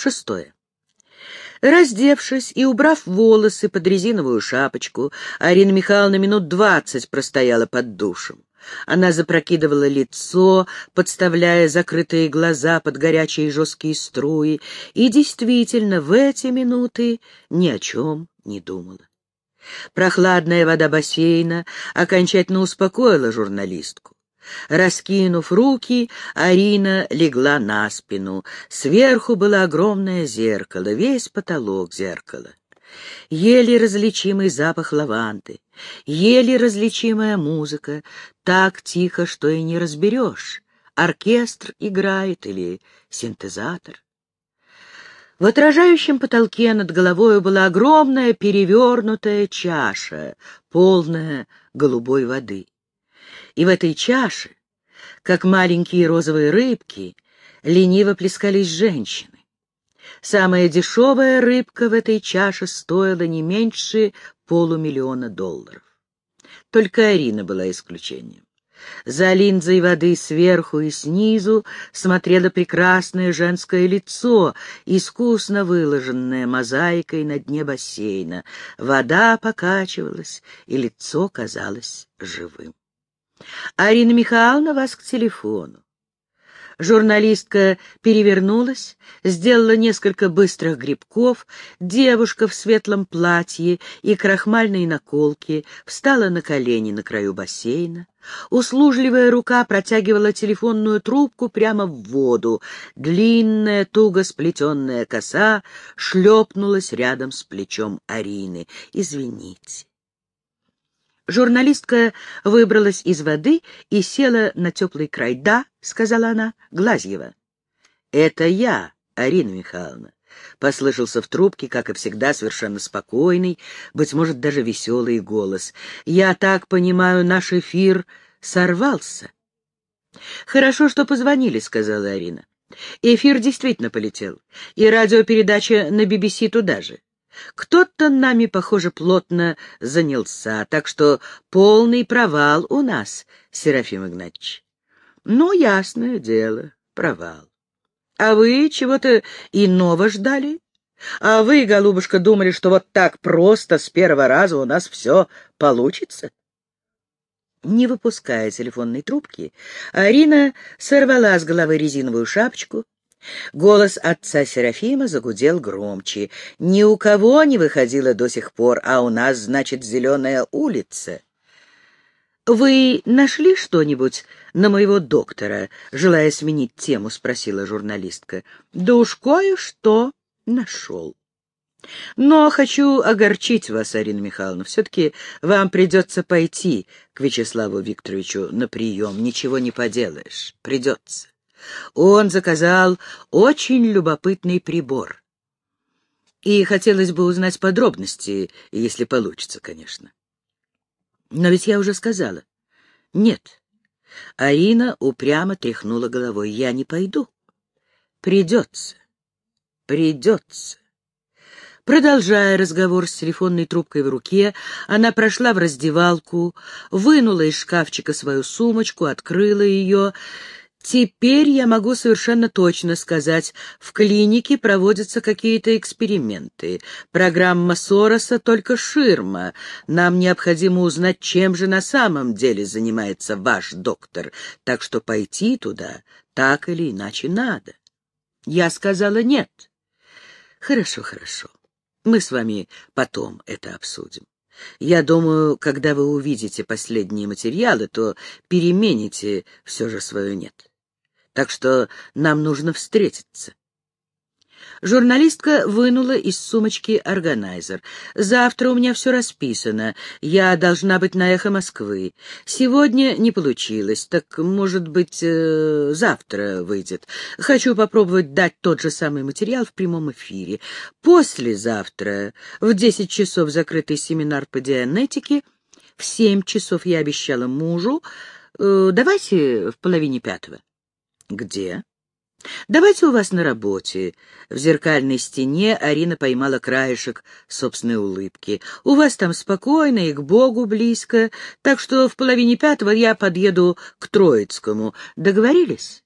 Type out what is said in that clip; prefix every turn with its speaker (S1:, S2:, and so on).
S1: Шестое. Раздевшись и убрав волосы под резиновую шапочку, Арина Михайловна минут двадцать простояла под душем. Она запрокидывала лицо, подставляя закрытые глаза под горячие жесткие струи, и действительно в эти минуты ни о чем не думала. Прохладная вода бассейна окончательно успокоила журналистку. Раскинув руки, Арина легла на спину. Сверху было огромное зеркало, весь потолок зеркала. Еле различимый запах лаванды, еле различимая музыка, так тихо, что и не разберешь, оркестр играет или синтезатор. В отражающем потолке над головой была огромная перевернутая чаша, полная голубой воды. И в этой чаше, как маленькие розовые рыбки, лениво плескались женщины. Самая дешевая рыбка в этой чаше стоила не меньше полумиллиона долларов. Только Арина была исключением. За линзой воды сверху и снизу смотрело прекрасное женское лицо, искусно выложенное мозаикой на дне бассейна. Вода покачивалась, и лицо казалось живым. «Арина Михайловна, вас к телефону». Журналистка перевернулась, сделала несколько быстрых грибков, девушка в светлом платье и крахмальной наколке встала на колени на краю бассейна. Услужливая рука протягивала телефонную трубку прямо в воду. Длинная, туго сплетенная коса шлепнулась рядом с плечом Арины. «Извините». Журналистка выбралась из воды и села на теплый край. «Да», — сказала она, — «Глазьева». «Это я, Арина Михайловна», — послышался в трубке, как и всегда, совершенно спокойный, быть может, даже веселый голос. «Я так понимаю, наш эфир сорвался». «Хорошо, что позвонили», — сказала Арина. «Эфир действительно полетел, и радиопередача на BBC туда же. Кто-то нами, похоже, плотно занялся, так что полный провал у нас, Серафим Игнатьевич. Ну, ясное дело, провал. А вы чего-то иного ждали? А вы, голубушка, думали, что вот так просто с первого раза у нас все получится? Не выпуская телефонной трубки, Арина сорвала с головы резиновую шапочку, Голос отца Серафима загудел громче. «Ни у кого не выходило до сих пор, а у нас, значит, зеленая улица». «Вы нашли что-нибудь на моего доктора?» — желая сменить тему, спросила журналистка. «Да уж кое-что нашел». Но хочу огорчить вас, Арина Михайловна. Все-таки вам придется пойти к Вячеславу Викторовичу на прием. Ничего не поделаешь. Придется. Он заказал очень любопытный прибор. И хотелось бы узнать подробности, если получится, конечно. Но ведь я уже сказала. Нет. Аина упрямо тряхнула головой. Я не пойду. Придется. Придется. Продолжая разговор с телефонной трубкой в руке, она прошла в раздевалку, вынула из шкафчика свою сумочку, открыла ее Теперь я могу совершенно точно сказать, в клинике проводятся какие-то эксперименты. Программа Сороса только ширма. Нам необходимо узнать, чем же на самом деле занимается ваш доктор, так что пойти туда так или иначе надо. Я сказала нет. Хорошо, хорошо. Мы с вами потом это обсудим. Я думаю, когда вы увидите последние материалы, то перемените все же свое «нет» так что нам нужно встретиться. Журналистка вынула из сумочки органайзер. «Завтра у меня все расписано. Я должна быть на «Эхо Москвы». Сегодня не получилось, так, может быть, э, завтра выйдет. Хочу попробовать дать тот же самый материал в прямом эфире. Послезавтра в десять часов закрытый семинар по дианетике. В семь часов я обещала мужу. Э, давайте в половине пятого». «Где?» «Давайте у вас на работе». В зеркальной стене Арина поймала краешек собственной улыбки. «У вас там спокойно и к Богу близко, так что в половине пятого я подъеду к Троицкому. Договорились?»